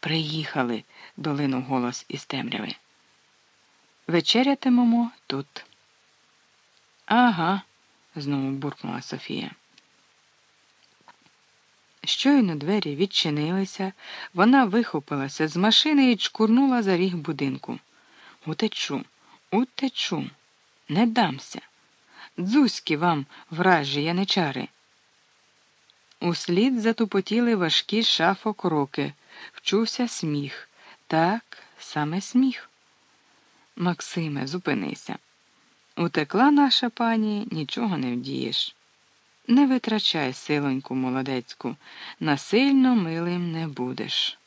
Приїхали, долинув голос із темряви. Вечерятимемо тут. Ага, знову буркнула Софія. Щойно двері відчинилися, вона вихопилася з машини і чкурнула за ріг будинку. Утечу, утечу, не дамся. Дзузькі вам, вражі яничари. Услід затупотіли важкі шафок роки, вчувся сміх. Так, саме сміх. Максиме, зупинися. Утекла наша пані, нічого не вдієш. Не витрачай силоньку молодецьку, насильно милим не будеш.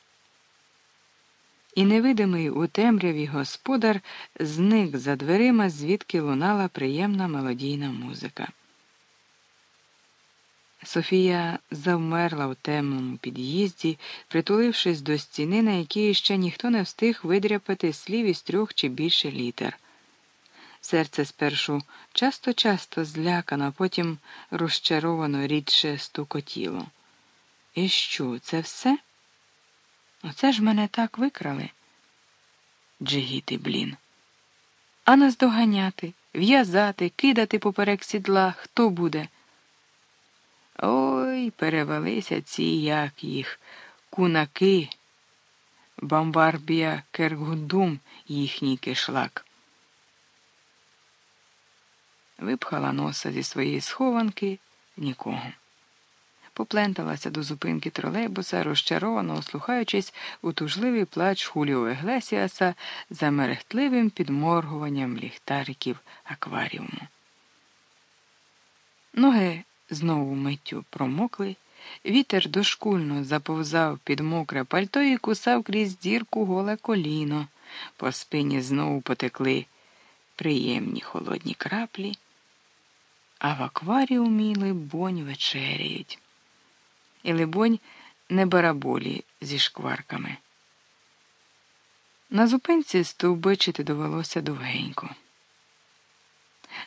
І невидимий у темряві господар зник за дверима, звідки лунала приємна мелодійна музика. Софія завмерла у темному під'їзді, притулившись до стіни, на якій ще ніхто не встиг видряпати слів із трьох чи більше літер. Серце спершу часто-часто злякано, потім розчаровано рідше стукотіло. І що, це все? Оце ж мене так викрали. Джигіти, блін. А наздоганяти, в'язати, кидати поперек сідла хто буде? Ой, перевелися ці, як їх, кунаки, бамбарбія Кергундум, їхній кишлак. Випхала носа зі своєї схованки нікого. Попленталася до зупинки тролейбуса, розчаровано ослухаючись у тужливий плач Хуліо Еглесіаса за мерехтливим підморгуванням ліхтариків акваріуму. Ноги знову миттю промокли, вітер дошкульно заповзав під мокре пальто і кусав крізь дірку голе коліно, по спині знову потекли приємні холодні краплі, а в акваріумі, либонь, вечеряють. І, либонь, не бараболі зі шкварками. На зупинці стовбичити довелося довгенько.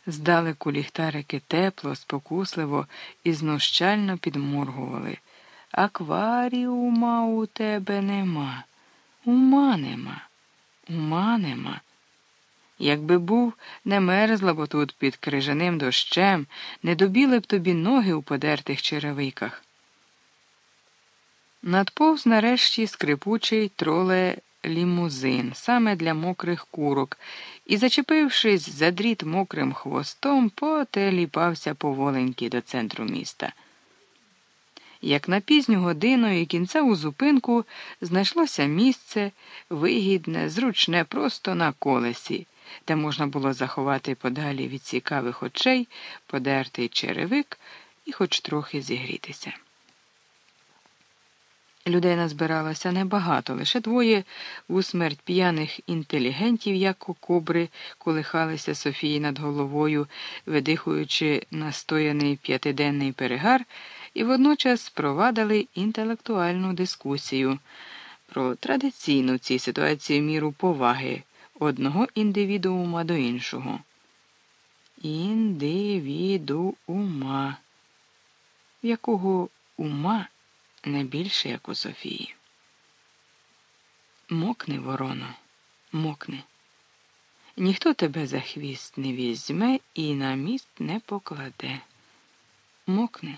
Здалеку ліхтарики тепло, спокусливо і знущально підморгували. Акваріума у тебе нема, ума нема, ума нема. Якби був, не мерзла б тут під крижаним дощем, не добіли б тобі ноги у подертих черевиках. Надповз нарешті скрипучий троле лімузин, саме для мокрих курок, і, зачепившись за дріт мокрим хвостом, потеліпався поволеньки до центру міста. Як на пізню годину і кінцеву зупинку знайшлося місце вигідне, зручне, просто на колесі, де можна було заховати подалі від цікавих очей, подертий черевик і хоч трохи зігрітися. Людей назбиралося небагато, лише двоє у смерть п'яних інтелігентів, як кобри, колихалися Софії над головою, видихуючи настояний п'ятиденний перегар, і водночас провадили інтелектуальну дискусію про традиційну в цій ситуації міру поваги одного індивідуума до іншого. Індивідуума, якого ума не більше, як у Софії. Мокни, ворона, мокни. Ніхто тебе за хвіст не візьме і на міст не покладе. Мокни.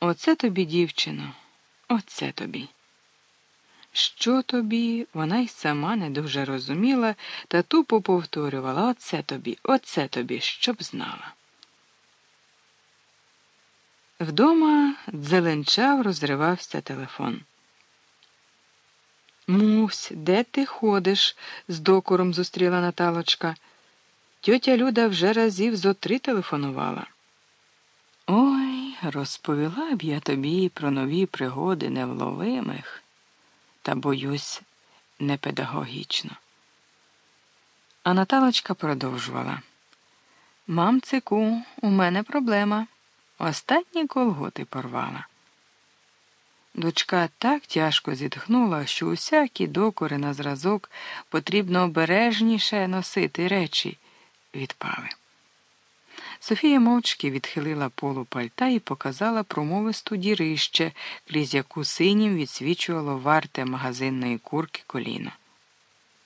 Оце тобі, дівчино, оце тобі. Що тобі, вона й сама не дуже розуміла та тупо повторювала Оце тобі, оце тобі, щоб знала. Вдома дзеленчав, розривався телефон. Мусь, де ти ходиш? з докором зустріла Наталочка. Тьотя Люда вже разів зо три телефонувала. Ой, розповіла б я тобі про нові пригоди невловимих, та, боюсь, непедагогічно. А Наталочка продовжувала. Мамцику, у мене проблема. Останні колготи порвала. Дочка так тяжко зітхнула, що усякі докори на зразок потрібно обережніше носити речі відпали. Софія мовчки відхилила полу пальта і показала промовисту дірище, крізь яку синім відсвічувало варте магазинної курки коліно.